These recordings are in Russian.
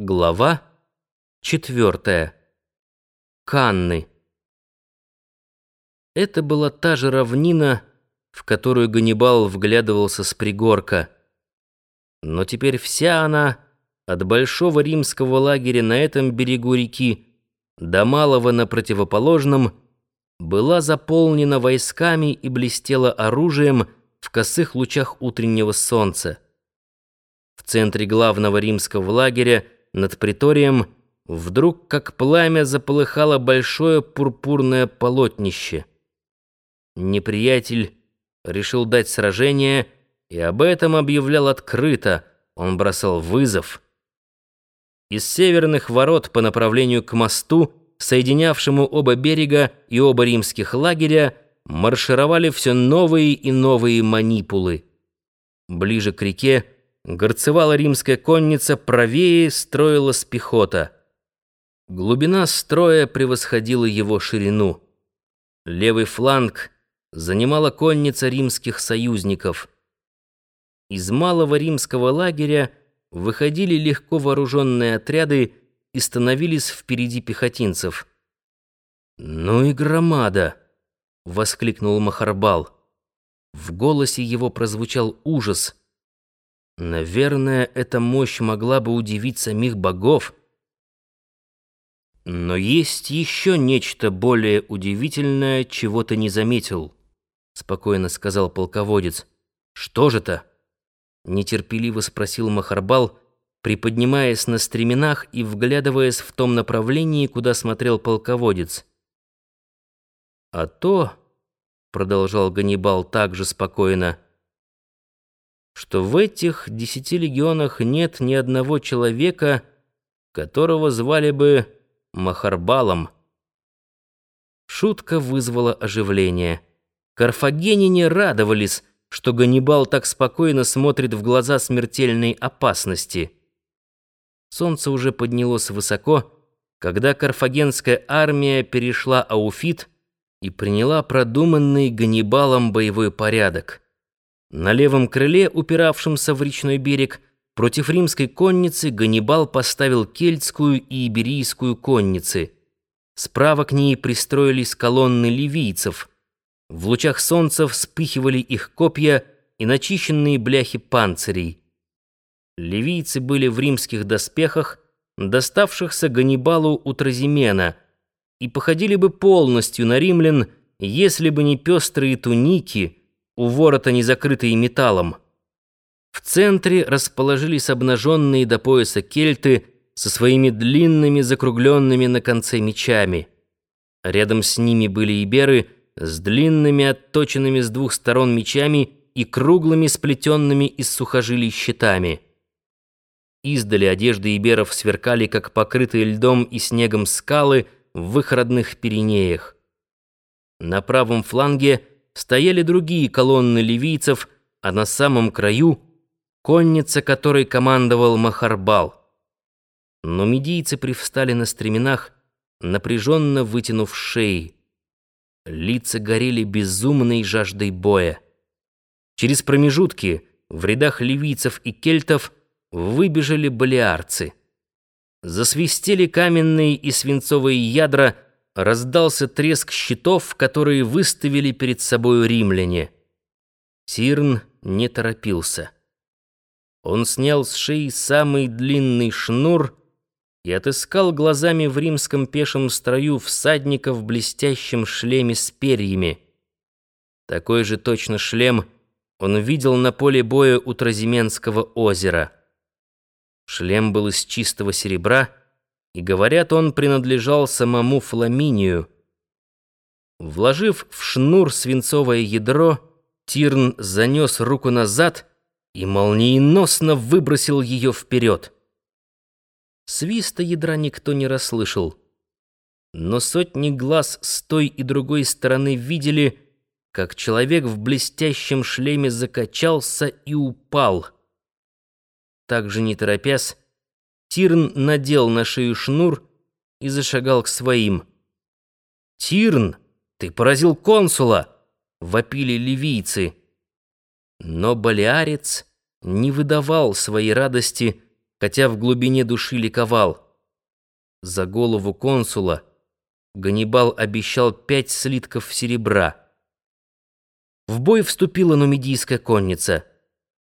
Глава четвертая. Канны. Это была та же равнина, в которую Ганнибал вглядывался с пригорка. Но теперь вся она, от большого римского лагеря на этом берегу реки до малого на противоположном, была заполнена войсками и блестела оружием в косых лучах утреннего солнца. В центре главного римского лагеря над приторием вдруг, как пламя, заполыхало большое пурпурное полотнище. Неприятель решил дать сражение, и об этом объявлял открыто, он бросал вызов. Из северных ворот по направлению к мосту, соединявшему оба берега и оба римских лагеря, маршировали все новые и новые манипулы. Ближе к реке горцевала римская конница, правее строилась пехота. Глубина строя превосходила его ширину. Левый фланг занимала конница римских союзников. Из малого римского лагеря выходили легко вооруженные отряды и становились впереди пехотинцев. «Ну и громада!» — воскликнул Махарбал. В голосе его прозвучал ужас — Наверное, эта мощь могла бы удивить самих богов. Но есть еще нечто более удивительное, чего ты не заметил, спокойно сказал полководец. Что же это? нетерпеливо спросил Махарбал, приподнимаясь на стременах и вглядываясь в том направлении, куда смотрел полководец. А то, продолжал Ганнибал также спокойно, что в этих десяти легионах нет ни одного человека, которого звали бы Махарбалом. Шутка вызвала оживление. Карфагенине радовались, что Ганнибал так спокойно смотрит в глаза смертельной опасности. Солнце уже поднялось высоко, когда карфагенская армия перешла Ауфит и приняла продуманный Ганнибалом боевой порядок. На левом крыле, упиравшемся в речной берег, против римской конницы Ганнибал поставил кельтскую и иберийскую конницы. Справа к ней пристроились колонны ливийцев. В лучах солнца вспыхивали их копья и начищенные бляхи панцирей. Ливийцы были в римских доспехах, доставшихся Ганнибалу у Тразимена, и походили бы полностью на римлян, если бы не пестрые туники — у ворота не закрытые металлом. В центре расположились обнаженные до пояса кельты со своими длинными закругленными на конце мечами. Рядом с ними были иберы с длинными отточенными с двух сторон мечами и круглыми сплетенными из сухожилий щитами. Издали одежды иберов сверкали, как покрытые льдом и снегом скалы в их родных Пиренеях. На правом фланге – стояли другие колонны ливийцев, а на самом краю — конница, которой командовал Махарбал. Но медийцы привстали на стременах, напряженно вытянув шеи. Лица горели безумной жаждой боя. Через промежутки в рядах ливийцев и кельтов выбежали балиарцы. Засвистели каменные и свинцовые ядра — раздался треск щитов, которые выставили перед собой римляне. Тирн не торопился. Он снял с шеи самый длинный шнур и отыскал глазами в римском пешем строю всадника в блестящем шлеме с перьями. Такой же точно шлем он видел на поле боя у Тразименского озера. Шлем был из чистого серебра, и, говорят, он принадлежал самому Фламинию. Вложив в шнур свинцовое ядро, Тирн занес руку назад и молниеносно выбросил ее вперед. Свиста ядра никто не расслышал. Но сотни глаз с той и другой стороны видели, как человек в блестящем шлеме закачался и упал. Так же не торопясь, Тирн надел на шею шнур и зашагал к своим. «Тирн, ты поразил консула!» — вопили ливийцы. Но балиарец не выдавал своей радости, хотя в глубине души ликовал. За голову консула Ганнибал обещал пять слитков серебра. В бой вступила нумидийская конница.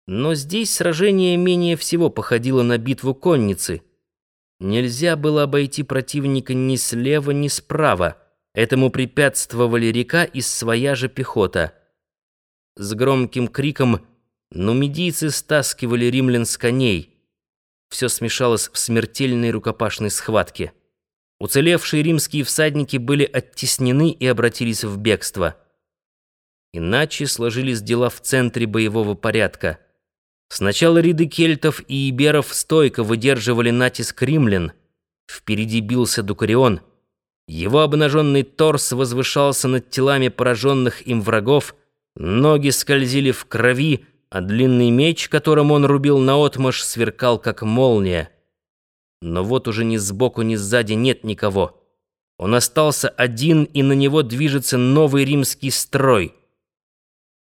Но здесь сражение менее всего походило на битву конницы. Нельзя было обойти противника ни слева, ни справа. Этому препятствовали река и своя же пехота. С громким криком нумидийцы стаскивали римлян с коней. Все смешалось в смертельной рукопашной схватке. Уцелевшие римские всадники были оттеснены и обратились в бегство. Иначе сложились дела в центре боевого порядка. Сначала ряды кельтов и иберов стойко выдерживали натиск римлян. Впереди бился Дукарион. Его обнаженный торс возвышался над телами пораженных им врагов, ноги скользили в крови, а длинный меч, которым он рубил наотмашь, сверкал, как молния. Но вот уже ни сбоку, ни сзади нет никого. Он остался один, и на него движется новый римский строй —